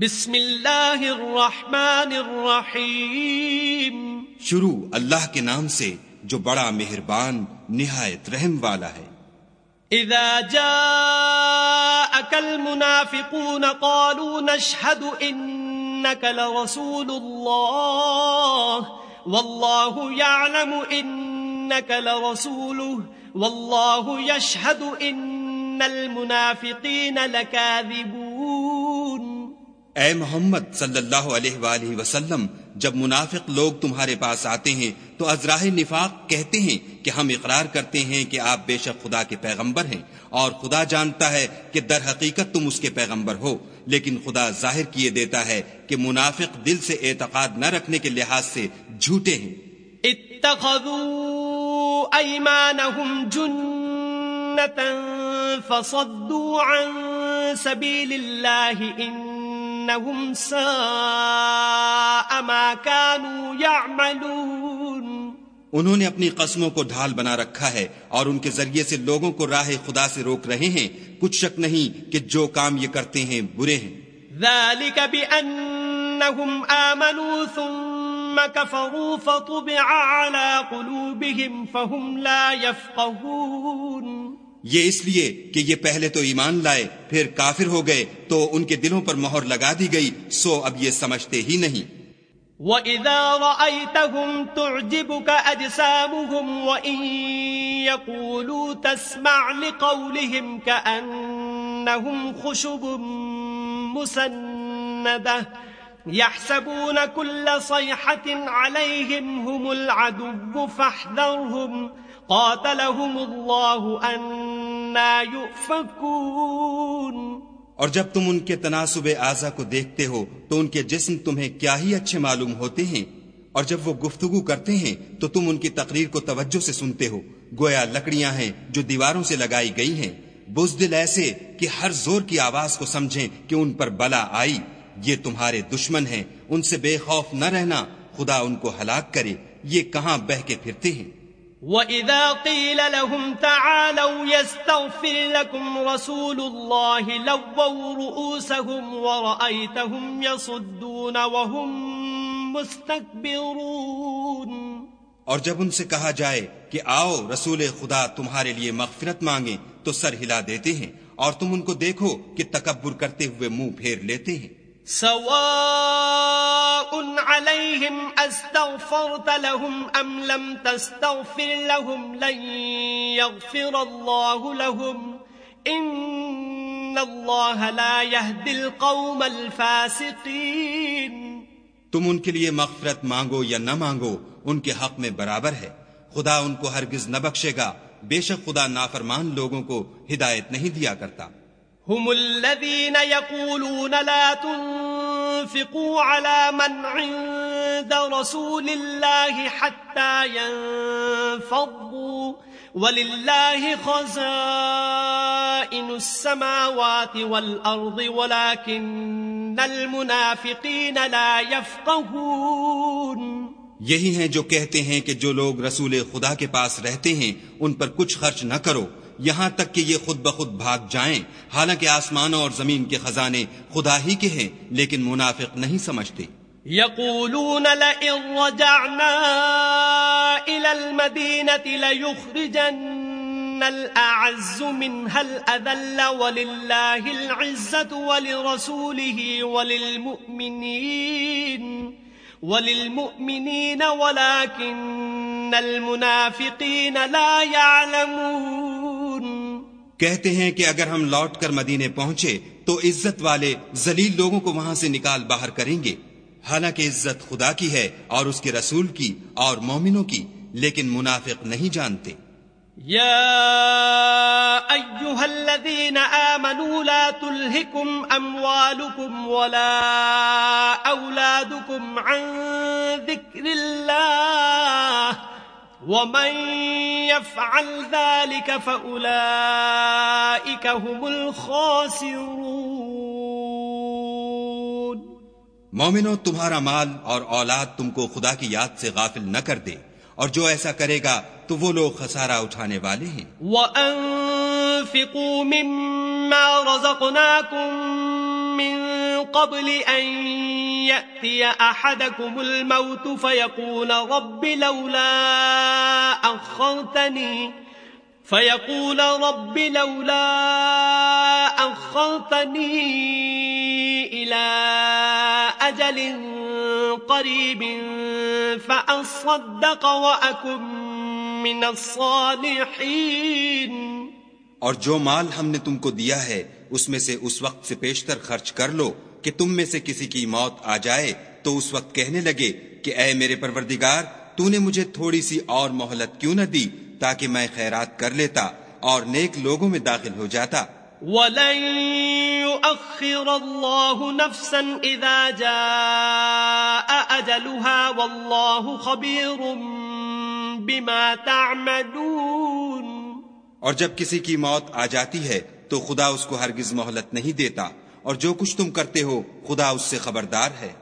بسم اللہ الرحمن الرحیم۔ شروع اللہ کے نام سے جو بڑا مہربان نہایت رحم والا ہے۔ اذا جاءك المنافقون قالوا نشهد انك لرسول الله والله يعلم انك لرسوله والله يشهد ان المنافقين لكاذبون اے محمد صلی اللہ علیہ وآلہ وسلم، جب منافق لوگ تمہارے پاس آتے ہیں، تو ازراہ نفاق کہتے ہیں کہ ہم اقرار کرتے ہیں کہ آپ بے شک خدا کے پیغمبر ہیں اور خدا جانتا ہے کہ در حقیقت تم اس کے پیغمبر ہو، لیکن خدا ظاہر کیے دیتا ہے کہ منافق دل سے اعتقاد نہ رکھنے کے لحاظ سے جھوٹے ہیں۔ اتخذوا ایمانهم جنتا فصدوا عن سبیل اللہ ان انہم ساء ما كانوا يعملون. انہوں نے اپنی قسموں کو ڈھال بنا رکھا ہے اور ان کے ذریعے سے لوگوں کو راہ خدا سے روک رہے ہیں۔ کچھ شک نہیں کہ جو کام یہ کرتے ہیں برے ہیں۔ ذلك بأنهم آمنوا ثم كفروا فطبع على قلوبهم فهم لا يفقهون۔ یہ اس لیے کہ یہ پہلے تو ایمان لائے، پھر کافر ہو گئے، تو ان کے دلوں پر مہر لگا دی گئی، سو اب یہ سمجھتے ہی نہیں۔ وَإِذَا رَأَيْتَهُمْ تُعْجِبُكَ أَجْسَامُهُمْ وَإِن يَقُولُوا تَسْمَعْ لِقَوْلِهِمْ كَأَنَّهُمْ خُشُبٌ مُسَنَّدَةٌ يَحْسَبُونَ كُلَّ صَيْحَةٍ عَلَيْهِمْ هُمُ الْعَدُوُّ فَاحْذَرْهُمْ قاتلهم الله أنا يؤفكون اور جب تم ان کے تناسب اعضا کو دیکھتے ہو تو ان کے جسم تمہیں کیا ہی اچھے معلوم ہوتے ہیں۔ اور جب وہ گفتگو کرتے ہیں تو تم ان کی تقریر کو توجہ سے سنتے ہو۔ گویا لکڑیاں ہیں جو دیواروں سے لگائی گئی ہیں۔ بزدل ایسے کہ ہر زور کی آواز کو سمجھیں کہ ان پر بلا آئی۔ یہ تمہارے دشمن ہیں۔ ان سے بے خوف نہ رہنا۔ خدا ان کو ہلاک کرے۔ یہ کہاں بہ کے پھرتے ہیں؟ وَإِذَا قِيلَ لَهُمْ تَعَالَوْا يَسْتَغْفِرْ لَكُمْ رَسُولُ اللَّهِ لَوَّوْا رُؤُوسَهُمْ وَرَأَيْتَهُمْ يَصُدُّونَ وَهُمْ مُسْتَكْبِرُونَ اور جب ان سے کہا جائے کہ آؤ رسول خدا تمہارے لیے مغفرت مانگیں تو سر ہلا دیتے ہیں اور تم ان کو دیکھو کہ تکبر کرتے ہوئے منہ پھیر لیتے ہیں۔ سواء عليهم استغفرت لهم ام لم تستغفر لهم لن يغفر الله لهم. ان الله لا يهدي القوم الفاسقين. تم ان کے لیے مغفرت مانگو یا نہ مانگو، ان کے حق میں برابر ہے۔ خدا ان کو ہرگز نہ بخشے گا۔ بے شک خدا نافرمان لوگوں کو ہدایت نہیں دیا کرتا۔ هم الذين يقولون لا تنفقوا على من عند رسول الله حتى ينفضوا. ولله خزائن السماوات والأرض، ولكن المنافقين لا يفقهون. یہی ہیں جو کہتے ہیں کہ جو لوگ رسول خدا کے پاس رہتے ہیں، ان پر کچھ خرچ نہ کرو۔ یہاں تک کہ یہ خود بخود بھاگ جائیں۔ حالانکہ آسمانوں اور زمین کے خزانے خدا ہی کے ہیں، لیکن منافق نہیں سمجھتے۔ يقولون لئن رجعنا إلى المدينة ليخرجن الأعز منها الأذل ولله العزة ولرسوله وللمؤمنين وللمؤمنين ولكن المنافقين لا يعلمون۔ کہتے ہیں کہ اگر ہم لوٹ کر مدینے پہنچے تو عزت والے ذلیل لوگوں کو وہاں سے نکال باہر کریں گے۔ حالانکہ عزت خدا کی ہے اور اس کے رسول کی اور مومنوں کی، لیکن منافق نہیں جانتے۔ يا أيها الذين آمنوا لا تلهكم أموالكم ولا أولادكم عن ذكر الله ومن يفعل ذلك فأولئك هم الخاسرون مومنو تمہارا مال اور اولاد تم کو خدا کی یاد سے غافل نہ کر دے اور جو ایسا کرے گا تو وہ لوگ خسارہ اٹھانے والے ہیں۔ وَأَنفِقُوا مِمَّا رَزَقْنَاكُم مِّن قبل أن يأتي أحدكم الموت فيقول رب لولا أخرتني فيقول رب لولا أخرتني إلى أجل قريب فأصدق وأكن من الصالحين اور جو مال ہم نے تم کو دیا ہے، اس میں سے اس وقت سے پیشتر خرچ کر لو کہ تم میں سے کسی کی موت آ جائے۔ تو اس وقت کہنے لگے کہ اے میرے پروردگار، تو نے مجھے تھوڑی سی اور مہلت کیوں نہ دی تاکہ میں خیرات کر لیتا اور نیک لوگوں میں داخل ہو جاتا۔ ولن اور جب کسی کی موت آ جاتی ہے تو خدا اس کو ہرگز مہلت نہیں دیتا اور جو کچھ تم کرتے ہو خدا اس سے خبردار ہے۔